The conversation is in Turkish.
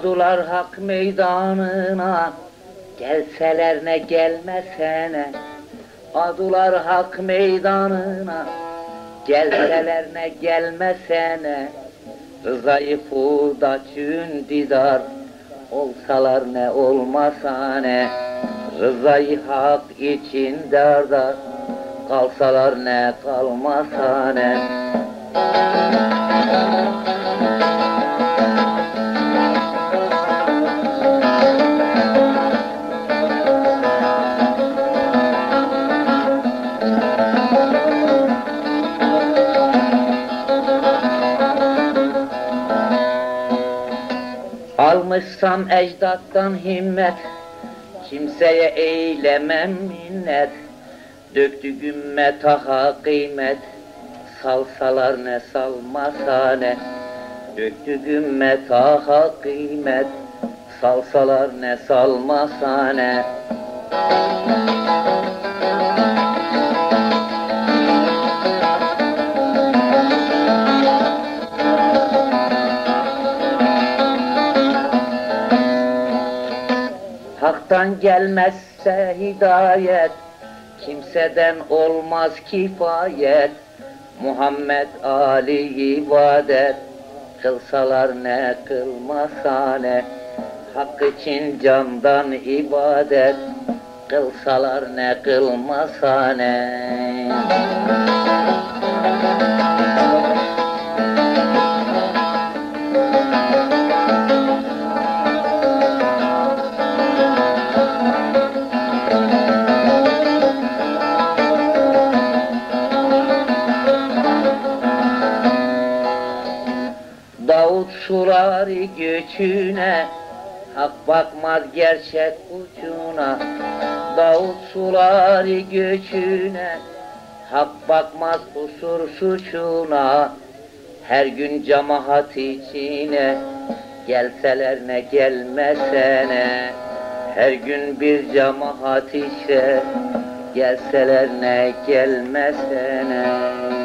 Adılar hak meydanına Gelseler ne gelmesene. Adılar hak meydanına Gelseler ne gelmesene. Rızayı fudaçın didar Olsalar ne olmasa ne Rızayı hak için derdar Kalsalar ne kalmasa ne Almışsam ecdattan himmet Kimseye eylemem minnet. Döktüğümme taha kıymet Salsalar ne salmasa ne Döktüğümme taha kıymet Salsalar ne salmasa ne Hak'tan gelmezse hidayet Kimseden olmaz kifayet. Muhammed Ali ibadet Kılsalar ne kılmasa ne Hak için candan ibadet Kılsalar ne kılmasa ne Davut suları göçüne Hak bakmaz gerçek ucuna. Davut suları göçüne Hak bakmaz kusur suçuna. Her gün cemaat içine Gelseler ne gelmesene. Her gün bir cemaat işe Gelseler ne gelmesene